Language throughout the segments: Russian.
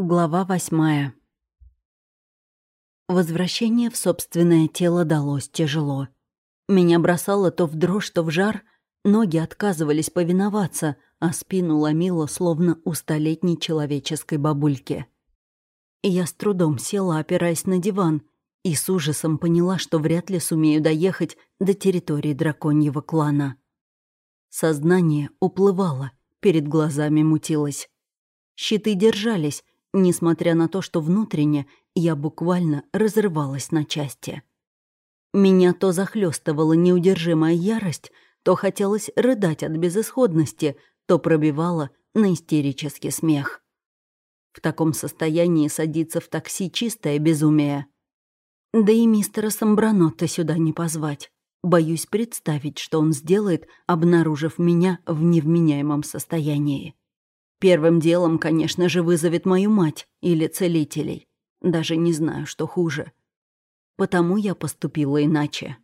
Глава восьмая. Возвращение в собственное тело далось тяжело. Меня бросало то в дрожь, то в жар, ноги отказывались повиноваться, а спину ломило, словно у столетней человеческой бабульки. Я с трудом села, опираясь на диван, и с ужасом поняла, что вряд ли сумею доехать до территории драконьего клана. Сознание уплывало, перед глазами мутилось. Щиты держались, несмотря на то, что внутренне я буквально разрывалась на части. Меня то захлестывала неудержимая ярость, то хотелось рыдать от безысходности, то пробивало на истерический смех. В таком состоянии садиться в такси чистое безумие. Да и мистера Самбранотта сюда не позвать. Боюсь представить, что он сделает, обнаружив меня в невменяемом состоянии. Первым делом, конечно же, вызовет мою мать или целителей. Даже не знаю, что хуже. Потому я поступила иначе.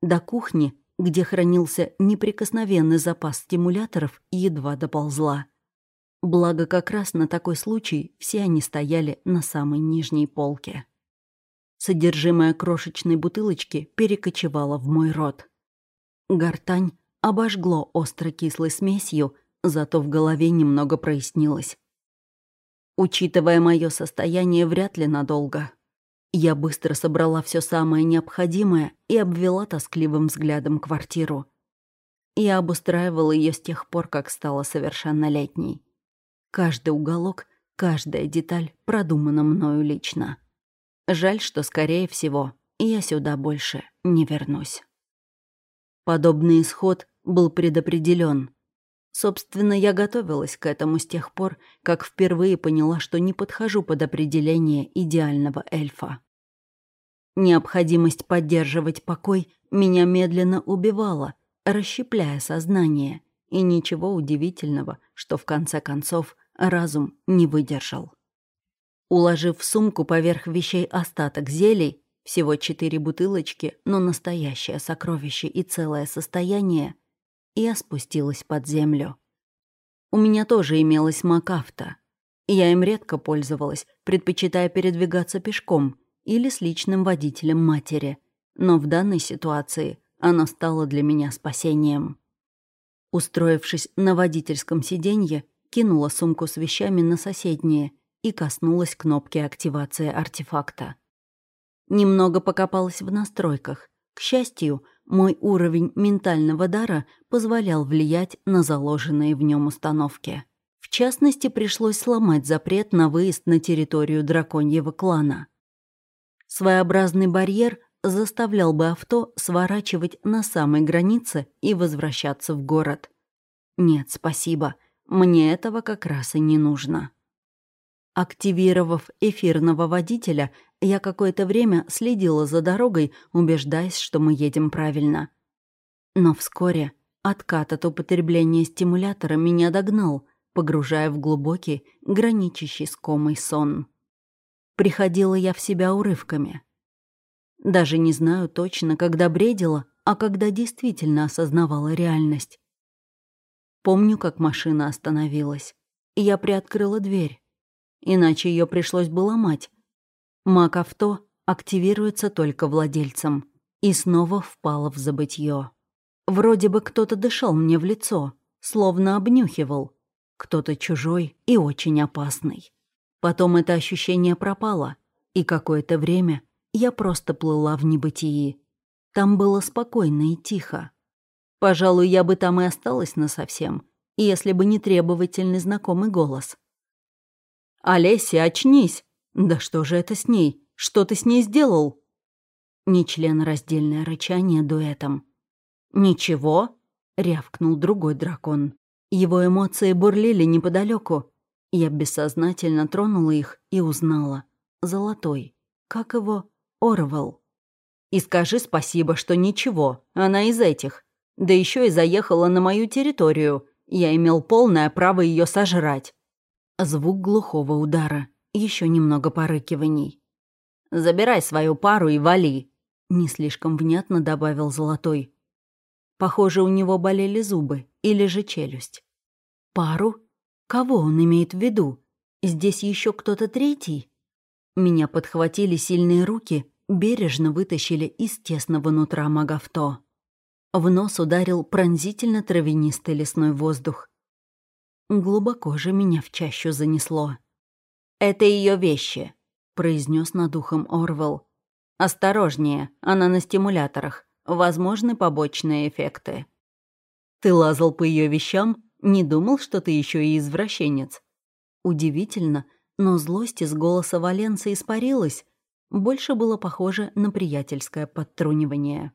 До кухни, где хранился неприкосновенный запас стимуляторов, едва доползла. Благо, как раз на такой случай все они стояли на самой нижней полке. Содержимое крошечной бутылочки перекочевало в мой рот. Гортань обожгло остро-кислой смесью, зато в голове немного прояснилось. Учитывая мое состояние, вряд ли надолго. Я быстро собрала все самое необходимое и обвела тоскливым взглядом квартиру. Я обустраивала ее с тех пор, как стала совершеннолетней. Каждый уголок, каждая деталь продумана мною лично. Жаль, что, скорее всего, я сюда больше не вернусь. Подобный исход был предопределен. Собственно, я готовилась к этому с тех пор, как впервые поняла, что не подхожу под определение идеального эльфа. Необходимость поддерживать покой меня медленно убивала, расщепляя сознание, и ничего удивительного, что в конце концов разум не выдержал. Уложив в сумку поверх вещей остаток зелий, всего четыре бутылочки, но настоящее сокровище и целое состояние, я спустилась под землю. У меня тоже имелась макафта. Я им редко пользовалась, предпочитая передвигаться пешком или с личным водителем матери. Но в данной ситуации оно стало для меня спасением. Устроившись на водительском сиденье, кинула сумку с вещами на соседнее и коснулась кнопки активации артефакта. Немного покопалась в настройках. К счастью, мой уровень ментального дара позволял влиять на заложенные в нем установки. В частности, пришлось сломать запрет на выезд на территорию драконьего клана. Своеобразный барьер заставлял бы авто сворачивать на самой границе и возвращаться в город. Нет, спасибо, мне этого как раз и не нужно. Активировав эфирного водителя, я какое-то время следила за дорогой, убеждаясь, что мы едем правильно. Но вскоре откат от употребления стимулятора меня догнал, погружая в глубокий, граничащий с комой сон. Приходила я в себя урывками. Даже не знаю точно, когда бредила, а когда действительно осознавала реальность. Помню, как машина остановилась, и я приоткрыла дверь иначе ее пришлось бы ломать. Мак-авто активируется только владельцем и снова впало в забытье. Вроде бы кто-то дышал мне в лицо, словно обнюхивал. Кто-то чужой и очень опасный. Потом это ощущение пропало, и какое-то время я просто плыла в небытии. Там было спокойно и тихо. Пожалуй, я бы там и осталась насовсем, если бы не требовательный знакомый голос. «Олеся, очнись! Да что же это с ней? Что ты с ней сделал?» Нечленораздельное рычание дуэтом. «Ничего?» — рявкнул другой дракон. Его эмоции бурлили неподалеку. Я бессознательно тронула их и узнала. Золотой. Как его? Орвел. «И скажи спасибо, что ничего. Она из этих. Да еще и заехала на мою территорию. Я имел полное право ее сожрать. Звук глухого удара. Еще немного порыкиваний. «Забирай свою пару и вали», — не слишком внятно добавил Золотой. Похоже, у него болели зубы или же челюсть. «Пару? Кого он имеет в виду? Здесь еще кто-то третий? Меня подхватили сильные руки, бережно вытащили из тесного нутра магавто. В нос ударил пронзительно травянистый лесной воздух. Глубоко же меня в чащу занесло. «Это ее вещи», — произнес над ухом Орвел. «Осторожнее, она на стимуляторах. Возможны побочные эффекты». «Ты лазал по ее вещам? Не думал, что ты еще и извращенец?» Удивительно, но злость из голоса Валенца испарилась. Больше было похоже на приятельское подтрунивание.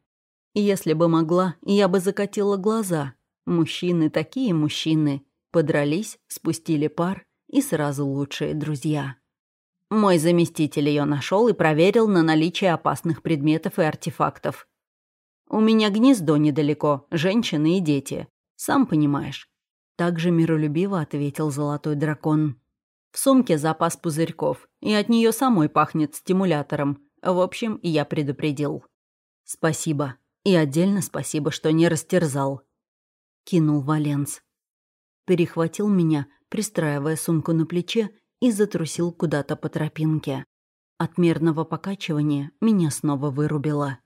Если бы могла, я бы закатила глаза. Мужчины такие мужчины. Подрались, спустили пар и сразу лучшие друзья. Мой заместитель ее нашел и проверил на наличие опасных предметов и артефактов. У меня гнездо недалеко, женщины и дети. Сам понимаешь. Также миролюбиво ответил золотой дракон. В сумке запас пузырьков, и от нее самой пахнет стимулятором. В общем, я предупредил. Спасибо. И отдельно спасибо, что не растерзал. Кинул Валенс перехватил меня, пристраивая сумку на плече, и затрусил куда-то по тропинке. От мерного покачивания меня снова вырубило.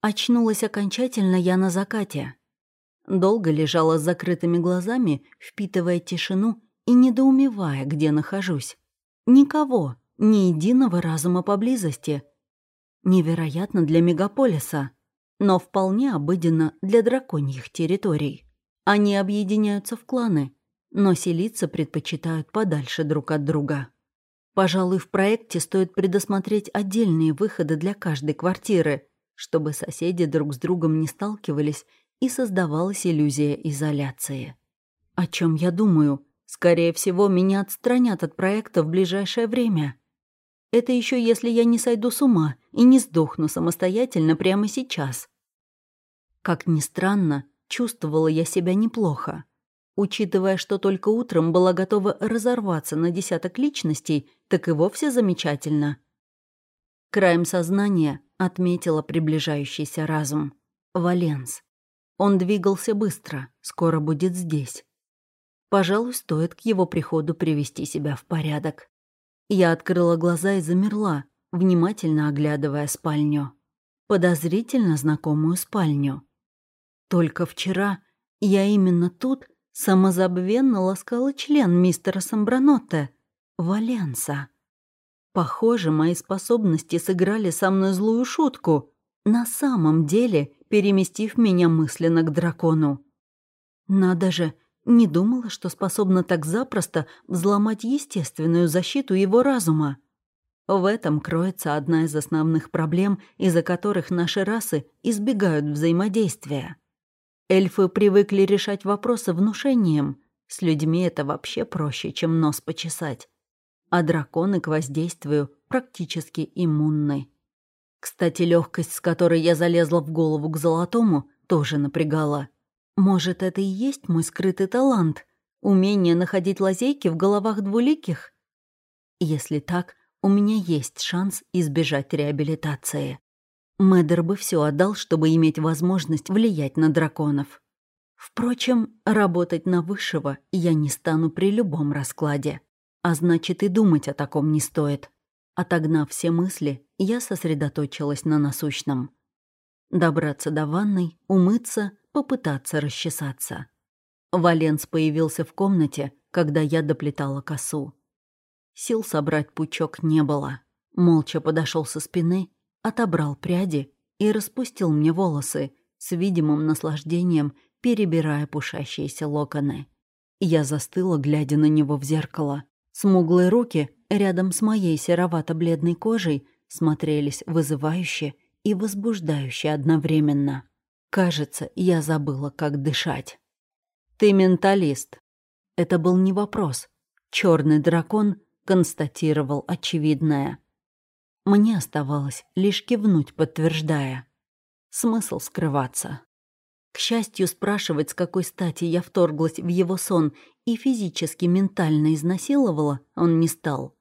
Очнулась окончательно я на закате. Долго лежала с закрытыми глазами, впитывая тишину и недоумевая, где нахожусь. Никого, ни единого разума поблизости. Невероятно для мегаполиса, но вполне обыденно для драконьих территорий. Они объединяются в кланы, но селиться предпочитают подальше друг от друга. Пожалуй, в проекте стоит предусмотреть отдельные выходы для каждой квартиры, чтобы соседи друг с другом не сталкивались и создавалась иллюзия изоляции. О чем я думаю? Скорее всего, меня отстранят от проекта в ближайшее время. Это еще если я не сойду с ума и не сдохну самостоятельно прямо сейчас. Как ни странно, Чувствовала я себя неплохо. Учитывая, что только утром была готова разорваться на десяток личностей, так и вовсе замечательно. Краем сознания отметила приближающийся разум. Валенс. Он двигался быстро, скоро будет здесь. Пожалуй, стоит к его приходу привести себя в порядок. Я открыла глаза и замерла, внимательно оглядывая спальню. Подозрительно знакомую спальню. Только вчера я именно тут самозабвенно ласкала член мистера Самбранотте, Валенса. Похоже, мои способности сыграли со мной злую шутку, на самом деле переместив меня мысленно к дракону. Надо же, не думала, что способна так запросто взломать естественную защиту его разума. В этом кроется одна из основных проблем, из-за которых наши расы избегают взаимодействия. Эльфы привыкли решать вопросы внушением. С людьми это вообще проще, чем нос почесать. А драконы к воздействию практически иммунны. Кстати, легкость, с которой я залезла в голову к золотому, тоже напрягала. Может, это и есть мой скрытый талант? Умение находить лазейки в головах двуликих? Если так, у меня есть шанс избежать реабилитации. Мэддер бы все отдал, чтобы иметь возможность влиять на драконов. Впрочем, работать на высшего я не стану при любом раскладе. А значит, и думать о таком не стоит. Отогнав все мысли, я сосредоточилась на насущном. Добраться до ванной, умыться, попытаться расчесаться. Валенс появился в комнате, когда я доплетала косу. Сил собрать пучок не было. Молча подошел со спины отобрал пряди и распустил мне волосы, с видимым наслаждением перебирая пушащиеся локоны. Я застыла, глядя на него в зеркало. Смуглые руки рядом с моей серовато-бледной кожей смотрелись вызывающе и возбуждающе одновременно. Кажется, я забыла, как дышать. «Ты менталист». Это был не вопрос. Черный дракон констатировал очевидное. Мне оставалось лишь кивнуть, подтверждая. Смысл скрываться. К счастью, спрашивать, с какой стати я вторглась в его сон и физически, ментально изнасиловала, он не стал.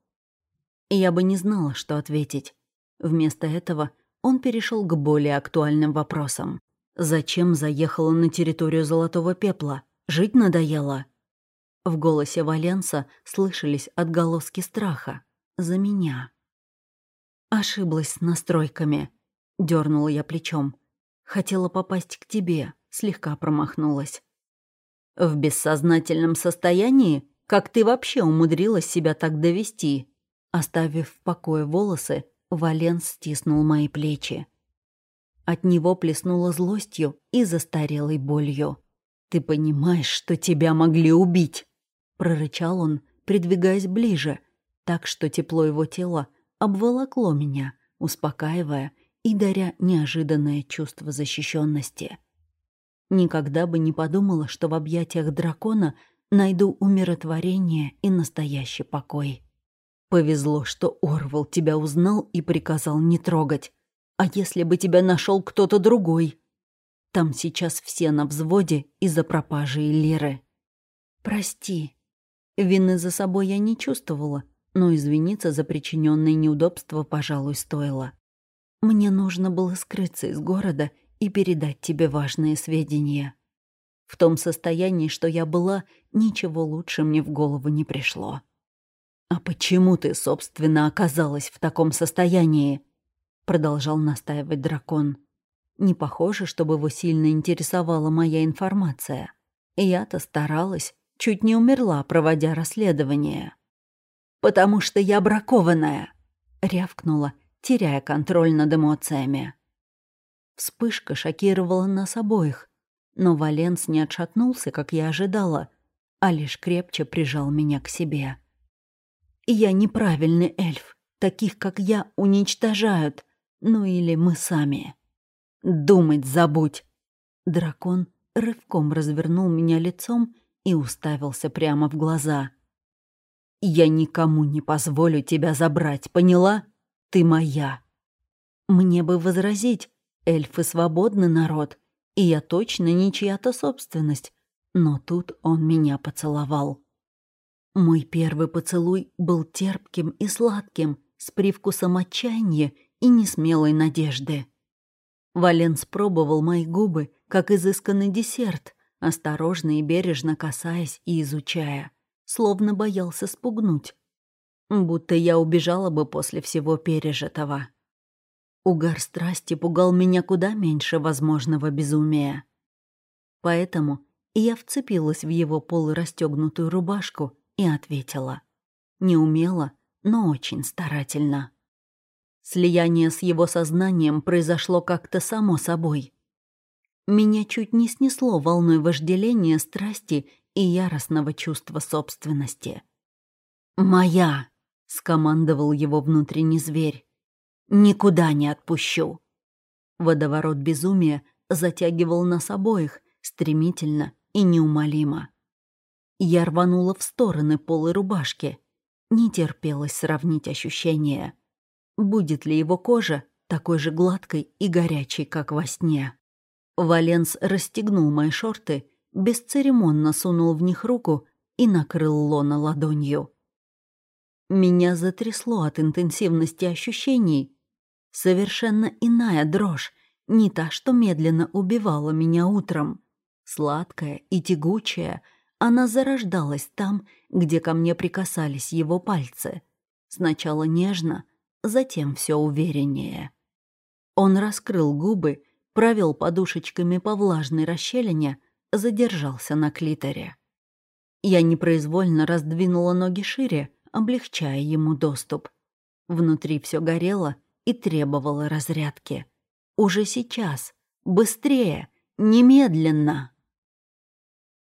Я бы не знала, что ответить. Вместо этого он перешел к более актуальным вопросам. Зачем заехала на территорию Золотого Пепла? Жить надоело? В голосе Валенса слышались отголоски страха. За меня. Ошиблась с настройками. Дёрнула я плечом. Хотела попасть к тебе, слегка промахнулась. В бессознательном состоянии? Как ты вообще умудрилась себя так довести? Оставив в покое волосы, Валенс стиснул мои плечи. От него плеснуло злостью и застарелой болью. «Ты понимаешь, что тебя могли убить?» Прорычал он, придвигаясь ближе, так что тепло его тела обволокло меня, успокаивая и даря неожиданное чувство защищенности. Никогда бы не подумала, что в объятиях дракона найду умиротворение и настоящий покой. Повезло, что Орвал тебя узнал и приказал не трогать. А если бы тебя нашел кто-то другой? Там сейчас все на взводе из-за пропажи Леры. Прости. Вины за собой я не чувствовала, но извиниться за причиненные неудобства, пожалуй, стоило. Мне нужно было скрыться из города и передать тебе важные сведения. В том состоянии, что я была, ничего лучше мне в голову не пришло. «А почему ты, собственно, оказалась в таком состоянии?» Продолжал настаивать дракон. Не похоже, чтобы его сильно интересовала моя информация. Я-то старалась, чуть не умерла, проводя расследование. «Потому что я бракованная!» — рявкнула, теряя контроль над эмоциями. Вспышка шокировала нас обоих, но Валенс не отшатнулся, как я ожидала, а лишь крепче прижал меня к себе. Я неправильный эльф. Таких, как я, уничтожают. Ну или мы сами. Думать забудь. Дракон рывком развернул меня лицом и уставился прямо в глаза. «Я никому не позволю тебя забрать, поняла? Ты моя». Мне бы возразить, эльфы свободный народ, и я точно не чья-то собственность, но тут он меня поцеловал. Мой первый поцелуй был терпким и сладким, с привкусом отчаяния и несмелой надежды. Валенс пробовал мои губы, как изысканный десерт, осторожно и бережно касаясь и изучая, словно боялся спугнуть. Будто я убежала бы после всего пережитого. Угар страсти пугал меня куда меньше возможного безумия. Поэтому я вцепилась в его полурастегнутую рубашку и ответила. Не умело, но очень старательно. Слияние с его сознанием произошло как-то само собой. Меня чуть не снесло волной вожделения, страсти и яростного чувства собственности. «Моя!» — скомандовал его внутренний зверь. «Никуда не отпущу!» Водоворот безумия затягивал нас обоих стремительно и неумолимо. Я рванула в стороны полы рубашки. Не терпелось сравнить ощущения. Будет ли его кожа такой же гладкой и горячей, как во сне? Валенс расстегнул мои шорты, бесцеремонно сунул в них руку и накрыл лона ладонью. Меня затрясло от интенсивности ощущений. Совершенно иная дрожь, не та, что медленно убивала меня утром. Сладкая и тягучая — она зарождалась там, где ко мне прикасались его пальцы. Сначала нежно, затем все увереннее. Он раскрыл губы, провел подушечками по влажной расщелине, задержался на клиторе. Я непроизвольно раздвинула ноги шире, облегчая ему доступ. Внутри все горело и требовало разрядки. Уже сейчас, быстрее, немедленно.